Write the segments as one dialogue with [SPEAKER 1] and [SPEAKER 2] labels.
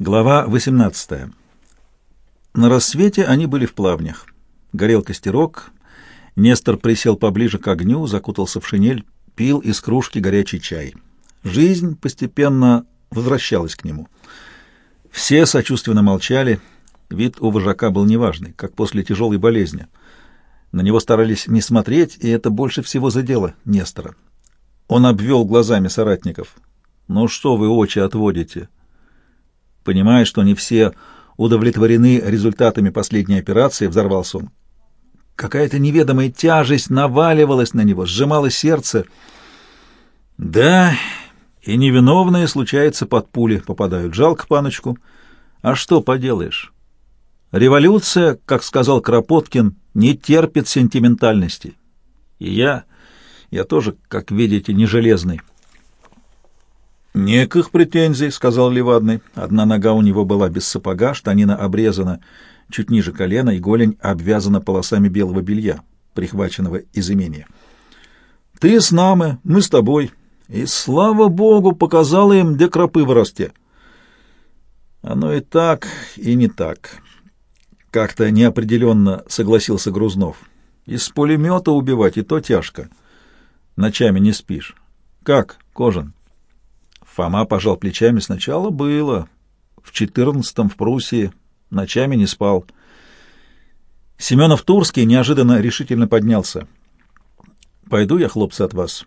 [SPEAKER 1] Глава 18. На рассвете они были в плавнях. Горел костерок. Нестор присел поближе к огню, закутался в шинель, пил из кружки горячий чай. Жизнь постепенно возвращалась к нему. Все сочувственно молчали. Вид у вожака был неважный, как после тяжелой болезни. На него старались не смотреть, и это больше всего задело Нестора. Он обвел глазами соратников. «Ну что вы очи отводите?» Понимая, что не все удовлетворены результатами последней операции, взорвался он. Какая-то неведомая тяжесть наваливалась на него, сжимало сердце. Да, и невиновные, случается, под пули попадают. Жалко паночку. А что поделаешь? Революция, как сказал Кропоткин, не терпит сентиментальности. И я, я тоже, как видите, не железный. «Неких претензий», — сказал Левадный. Одна нога у него была без сапога, штанина обрезана чуть ниже колена, и голень обвязана полосами белого белья, прихваченного из имения. «Ты с нами, мы с тобой. И, слава богу, показала им, где кропы вырасте». «Оно и так, и не так», — как-то неопределенно согласился Грузнов. «Из пулемета убивать и то тяжко. Ночами не спишь. Как, Кожан?» Фома пожал плечами. Сначала было. В четырнадцатом в Пруссии. Ночами не спал. Семенов Турский неожиданно решительно поднялся. «Пойду я, хлопцы, от вас.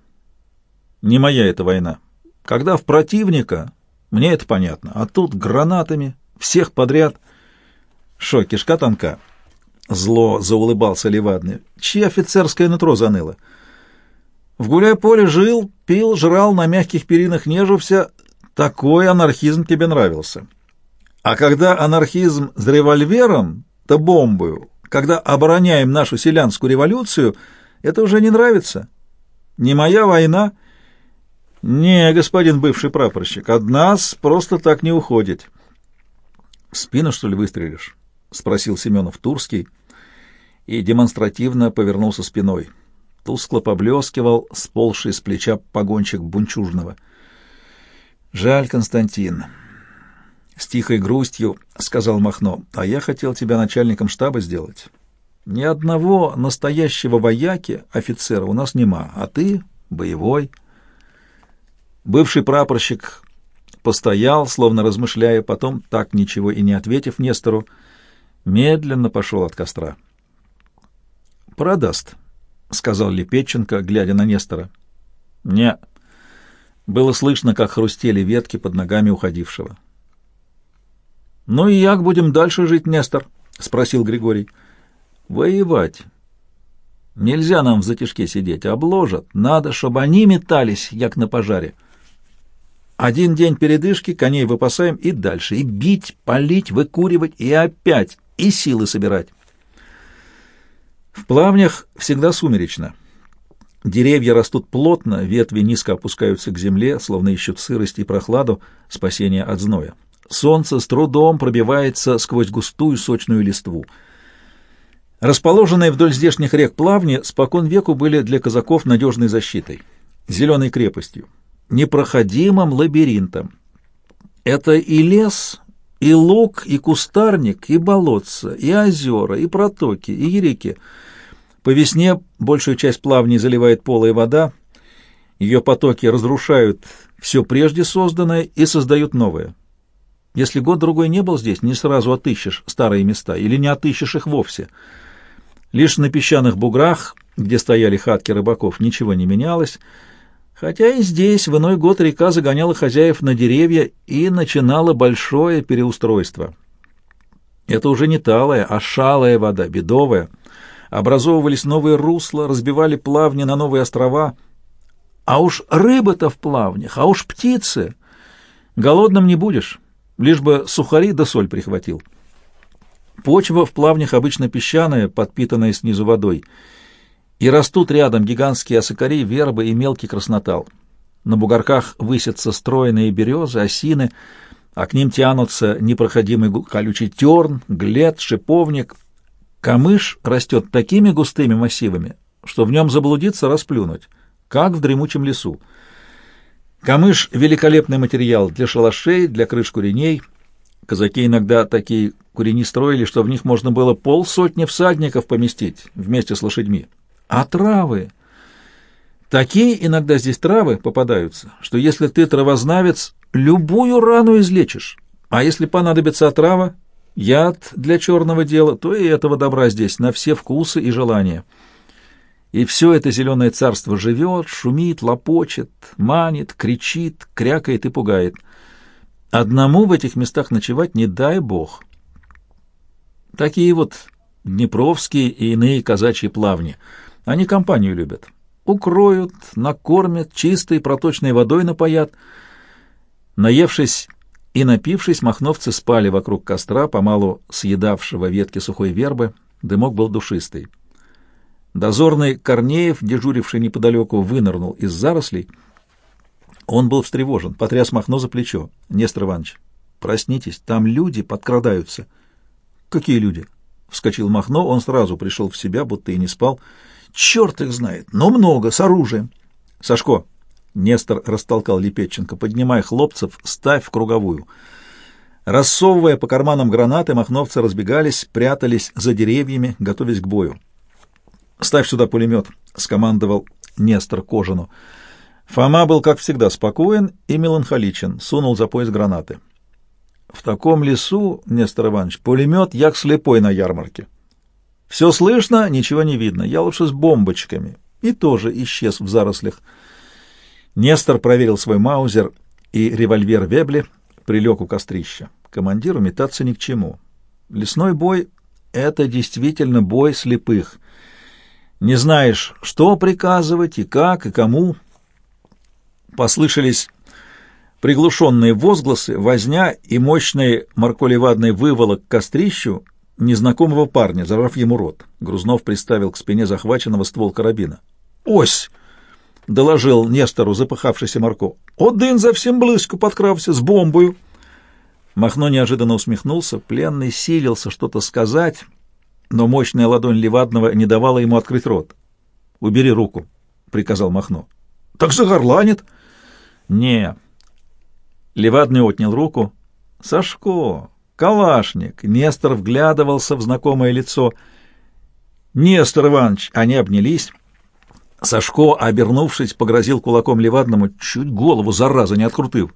[SPEAKER 1] Не моя эта война. Когда в противника, мне это понятно. А тут гранатами, всех подряд. Шо, кишка тонка?» Зло заулыбался Левадный. «Чьи офицерское нутро заныло?» В гуляй-поле жил, пил, жрал, на мягких перинах нежился. Такой анархизм тебе нравился. А когда анархизм с револьвером, то бомбою, когда обороняем нашу селянскую революцию, это уже не нравится. Не моя война. Не, господин бывший прапорщик, от нас просто так не уходит. В спину, что ли, выстрелишь? — спросил Семенов Турский и демонстративно повернулся спиной. — Тускло поблескивал сползший с плеча погонщик Бунчужного. «Жаль, Константин». С тихой грустью сказал Махно, «А я хотел тебя начальником штаба сделать. Ни одного настоящего вояки, офицера, у нас нема, а ты боевой». Бывший прапорщик постоял, словно размышляя, потом, так ничего и не ответив Нестору, медленно пошел от костра. «Продаст», — сказал Лепетченко, глядя на Нестора. «Не». Было слышно, как хрустели ветки под ногами уходившего. «Ну и як будем дальше жить, Нестор?» — спросил Григорий. «Воевать. Нельзя нам в затишке сидеть. Обложат. Надо, чтобы они метались, як на пожаре. Один день передышки, коней выпасаем и дальше. И бить, палить, выкуривать, и опять, и силы собирать». В плавнях всегда сумеречно. Деревья растут плотно, ветви низко опускаются к земле, словно ищут сырость и прохладу, спасения от зноя. Солнце с трудом пробивается сквозь густую сочную листву. Расположенные вдоль здешних рек плавни спокон веку были для казаков надежной защитой, зеленой крепостью, непроходимым лабиринтом. Это и лес, и луг, и кустарник, и болотца, и озера, и протоки, и реки. По весне большую часть плавней заливает полая вода, ее потоки разрушают все прежде созданное и создают новое. Если год-другой не был здесь, не сразу отыщешь старые места или не отыщешь их вовсе. Лишь на песчаных буграх, где стояли хатки рыбаков, ничего не менялось, Хотя и здесь в иной год река загоняла хозяев на деревья и начинала большое переустройство. Это уже не талая, а шалая вода, бедовая. Образовывались новые русла, разбивали плавни на новые острова. А уж рыбы-то в плавнях, а уж птицы. Голодным не будешь, лишь бы сухари да соль прихватил. Почва в плавнях обычно песчаная, подпитанная снизу водой — и растут рядом гигантские осокари, вербы и мелкий краснотал. На бугорках высятся стройные березы, осины, а к ним тянутся непроходимый колючий терн, глед, шиповник. Камыш растет такими густыми массивами, что в нем заблудиться расплюнуть, как в дремучем лесу. Камыш — великолепный материал для шалашей, для крыш куреней. Казаки иногда такие курени строили, что в них можно было полсотни всадников поместить вместе с лошадьми. А травы... Такие иногда здесь травы попадаются, что если ты травознавец, любую рану излечишь. А если понадобится отрава, яд для черного дела, то и этого добра здесь на все вкусы и желания. И все это зеленое царство живет, шумит, лопочет, манит, кричит, крякает и пугает. Одному в этих местах ночевать не дай бог. Такие вот днепровские и иные казачьи плавни. Они компанию любят. Укроют, накормят, чистой проточной водой напоят. Наевшись и напившись, махновцы спали вокруг костра, помалу съедавшего ветки сухой вербы. Дымок был душистый. Дозорный Корнеев, дежуривший неподалеку, вынырнул из зарослей. Он был встревожен, потряс Махно за плечо. «Нестор Иванович, проснитесь, там люди подкрадаются». «Какие люди?» — вскочил Махно, он сразу пришел в себя, будто и не спал. «Черт их знает, но много, с оружием». «Сашко!» — Нестор растолкал Лепетченко. «Поднимай хлопцев, ставь в круговую». Рассовывая по карманам гранаты, махновцы разбегались, прятались за деревьями, готовясь к бою. «Ставь сюда пулемет», — скомандовал Нестор Кожину. Фома был, как всегда, спокоен и меланхоличен, сунул за пояс гранаты. «В таком лесу, Нестор Иванович, пулемет як слепой на ярмарке. Все слышно, ничего не видно. Я лучше с бомбочками». И тоже исчез в зарослях. Нестор проверил свой маузер и револьвер Вебли, прилег у кострища. Командиру метаться ни к чему. Лесной бой — это действительно бой слепых — не знаешь, что приказывать и как, и кому. Послышались приглушенные возгласы, возня и мощный марколевадный выволок к кострищу незнакомого парня, зажав ему рот. Грузнов приставил к спине захваченного ствол карабина. «Ось!» — доложил Нестору запыхавшийся Марко. «Один совсем близко подкрався, с бомбою!» Махно неожиданно усмехнулся, пленный силился что-то сказать, но мощная ладонь Левадного не давала ему открыть рот. «Убери руку», — приказал Махно. «Так загорланит». «Не». Левадный отнял руку. «Сашко, калашник». Нестор вглядывался в знакомое лицо. «Нестор Иванович!» Они обнялись. Сашко, обернувшись, погрозил кулаком Левадному, чуть голову, зараза, не открутив.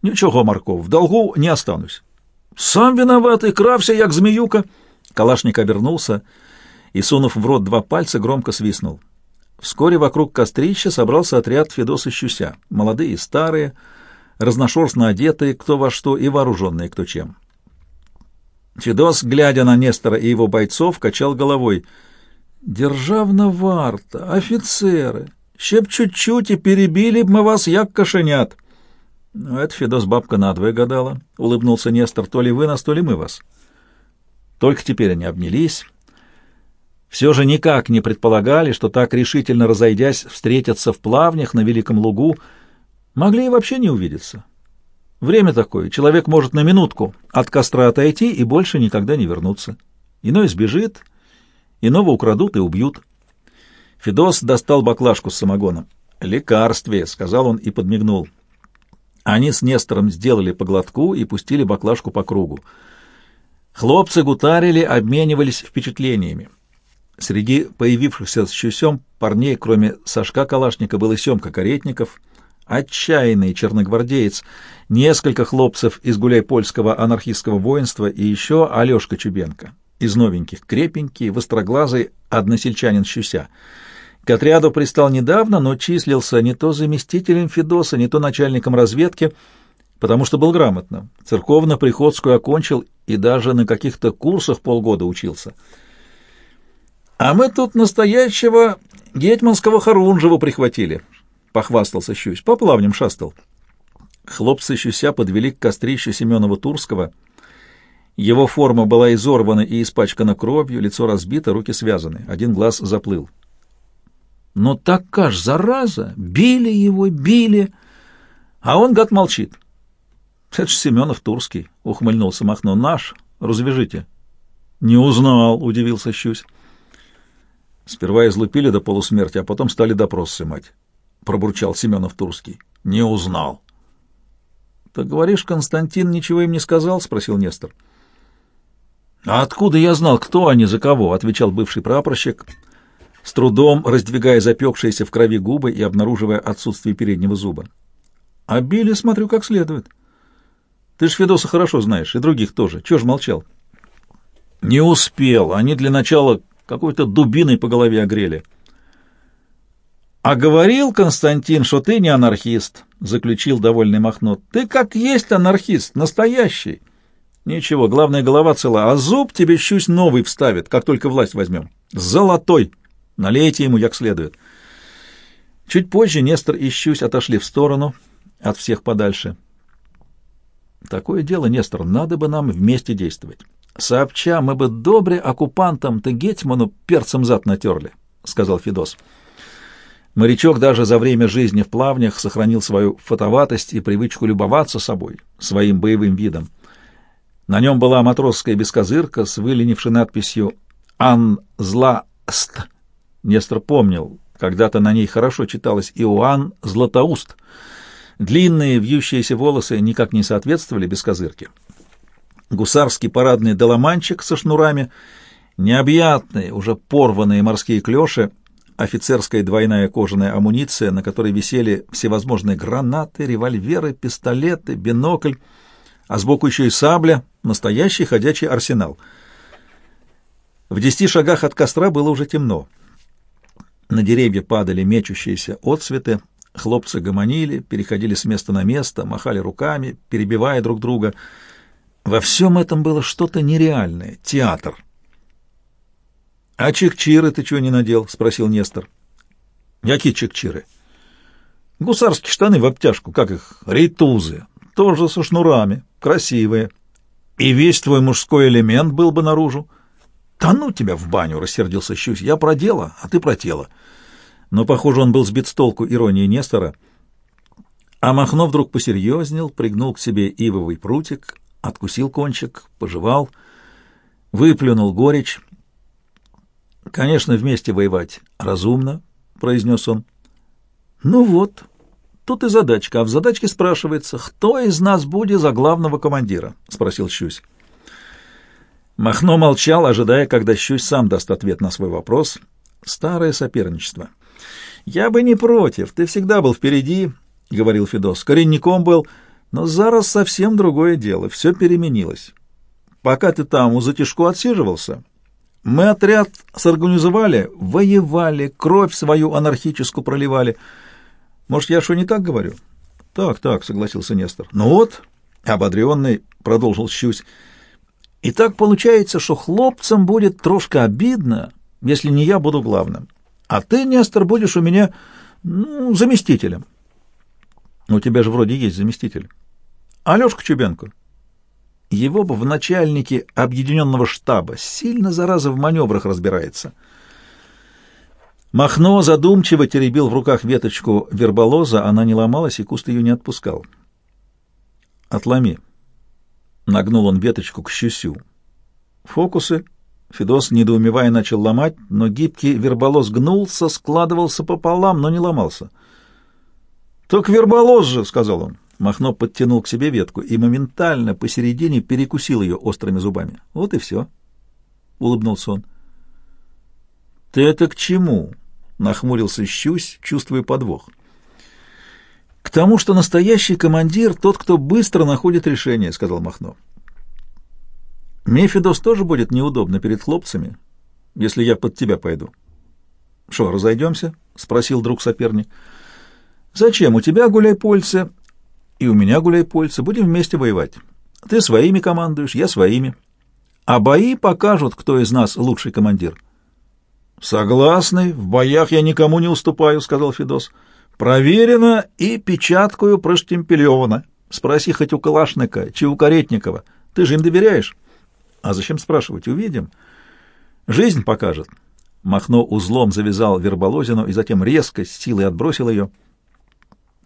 [SPEAKER 1] «Ничего, Марков, в долгу не останусь». «Сам виноватый, крався, як змеюка». Калашник обернулся и, сунув в рот два пальца, громко свистнул. Вскоре вокруг кострища собрался отряд Федоса Щуся, молодые и старые, разношерстно одетые кто во что и вооруженные кто чем. Федос, глядя на Нестора и его бойцов, качал головой. «Державна варта, офицеры, ще б чуть-чуть и перебили б мы вас, як кошенят». «Ну, «Это Федос бабка надвое гадала», — улыбнулся Нестор, — «то ли вы нас, то ли мы вас». Только теперь они обнялись. Все же никак не предполагали, что так решительно разойдясь, встретятся в плавнях на Великом Лугу. Могли и вообще не увидеться. Время такое, человек может на минутку от костра отойти и больше никогда не вернуться. Иной сбежит, иного украдут и убьют. Федос достал баклажку с самогоном. «Лекарствие», — сказал он и подмигнул. Они с Нестором сделали по глотку и пустили баклажку по кругу. Хлопцы гутарили, обменивались впечатлениями. Среди появившихся с Чусем парней, кроме Сашка Калашника, был и Семка Каретников, отчаянный черногвардеец, несколько хлопцев из гуляй-польского анархистского воинства и еще Алешка Чубенко, из новеньких, крепенький, востроглазый, односельчанин Щуся. К отряду пристал недавно, но числился не то заместителем Федоса, не то начальником разведки — потому что был грамотным. Церковно-приходскую окончил и даже на каких-то курсах полгода учился. «А мы тут настоящего гетьманского Харунжева прихватили», — похвастался Щусь. «По плавням шастал». Хлопцы Щуся подвели к кострищу Семенова-Турского. Его форма была изорвана и испачкана кровью, лицо разбито, руки связаны, один глаз заплыл. Но так каш, зараза! Били его, били! А он, гад, молчит. — Это ж Семенов Турский, — ухмыльнулся Махно. — Наш, развяжите. — Не узнал, — удивился Щусь. Сперва излупили до полусмерти, а потом стали допрос сымать. Пробурчал Семенов Турский. — Не узнал. — Так говоришь, Константин ничего им не сказал? — спросил Нестор. — А откуда я знал, кто они, за кого? — отвечал бывший прапорщик, с трудом раздвигая запекшиеся в крови губы и обнаруживая отсутствие переднего зуба. — А били, смотрю, как следует. Ты ж Федоса хорошо знаешь, и других тоже. Чего ж молчал? — Не успел. Они для начала какой-то дубиной по голове огрели. — А говорил Константин, что ты не анархист, — заключил довольный Махно. — Ты как есть анархист, настоящий. Ничего, главное, голова цела, а зуб тебе щусь новый вставит, как только власть возьмем. Золотой. Налейте ему як следует. Чуть позже Нестор и Щусь отошли в сторону, от всех подальше. Такое дело, Нестор, надо бы нам вместе действовать. Сообща мы бы добре оккупантам-то Гетьману перцем зад натерли, — сказал Федос. Морячок даже за время жизни в плавнях сохранил свою фотоватость и привычку любоваться собой, своим боевым видом. На нем была матросская бескозырка с выленившей надписью «Ан зла ст». Нестор помнил, когда-то на ней хорошо читалось «Иоанн Златоуст». Длинные вьющиеся волосы никак не соответствовали бескозырке. Гусарский парадный доломанчик со шнурами, необъятные, уже порванные морские клёши — офицерская двойная кожаная амуниция, на которой висели всевозможные гранаты, револьверы, пистолеты, бинокль, а сбоку еще и сабля, настоящий ходячий арсенал. В десяти шагах от костра было уже темно. На деревья падали мечущиеся отцветы, хлопцы гомонили, переходили с места на место, махали руками, перебивая друг друга. Во всем этом было что-то нереальное, театр —— А чекчиры ты чего не надел? — спросил Нестор. — Какие чекчиры? — Гусарские штаны в обтяжку, как их, рейтузы, тоже со шнурами, красивые. И весь твой мужской элемент был бы наружу. — Да ну тебя в баню! — рассердился Щусь. — Я про дело, а ты про тело. Но, похоже, он был сбит с толку иронией Нестора. А Махно вдруг посерьезнел, пригнул к себе ивовый прутик, откусил кончик, пожевал, выплюнул горечь Конечно, вместе воевать разумно, произнес он. Ну вот, тут и задачка, а в задачке спрашивается, кто из нас будет за главного командира, спросил Щусь. Махно молчал, ожидая, когда Щусь сам даст ответ на свой вопрос. Старое соперничество. Я бы не против, ты всегда был впереди, говорил Федос. Коренником был, но зараз совсем другое дело, все переменилось. Пока ты там у затишку отсиживался, мы отряд сорганизовали, воевали, кровь свою анархическую проливали. Может, я что не так говорю? Так, так, согласился Нестор. Ну вот, ободренный, продолжил Щусь. И так получается, что хлопцам будет трошка обидно, если не я буду главным. А ты, Нестор, будешь у меня ну, заместителем. У тебя же вроде есть заместитель. Алешка Чубенко. Его бы в начальнике объединенного штаба. Сильно, зараза, в маневрах разбирается. Махно задумчиво теребил в руках веточку верболоза, она не ломалась, и куст ее не отпускал. «Отломи!» — нагнул он веточку к щусю. «Фокусы?» Федос, недоумевая, начал ломать, но гибкий верболоз гнулся, складывался пополам, но не ломался. «Так верболоз же!» — сказал он. Махно подтянул к себе ветку и моментально посередине перекусил ее острыми зубами. Вот и все. Улыбнулся он. — Ты это к чему? — нахмурился Щусь, чувствуя подвох. — К тому, что настоящий командир — тот, кто быстро находит решение, — сказал Махно. — Мефидос тоже будет неудобно перед хлопцами, если я под тебя пойду. — Что, разойдемся? — спросил друг соперник. — Зачем? У тебя гуляй-польцы, и у меня гуляй-польцы. Будем вместе воевать. Ты своими командуешь, я своими. А бои покажут, кто из нас лучший командир. Согласны, в боях я никому не уступаю, сказал Федос. Проверено и печаткою проштемпелевано. Спроси хоть у Калашника, чи у Каретникова. Ты же им доверяешь? А зачем спрашивать? Увидим. Жизнь покажет. Махно узлом завязал верболозину и затем резко с силой отбросил ее.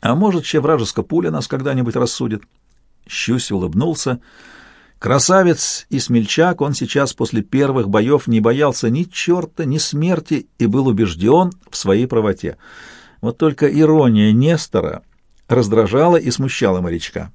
[SPEAKER 1] А может, ще вражеская пуля нас когда-нибудь рассудит. Щусь улыбнулся. Красавец и смельчак, он сейчас после первых боев не боялся ни черта, ни смерти и был убежден в своей правоте. Вот только ирония Нестора раздражала и смущала морячка.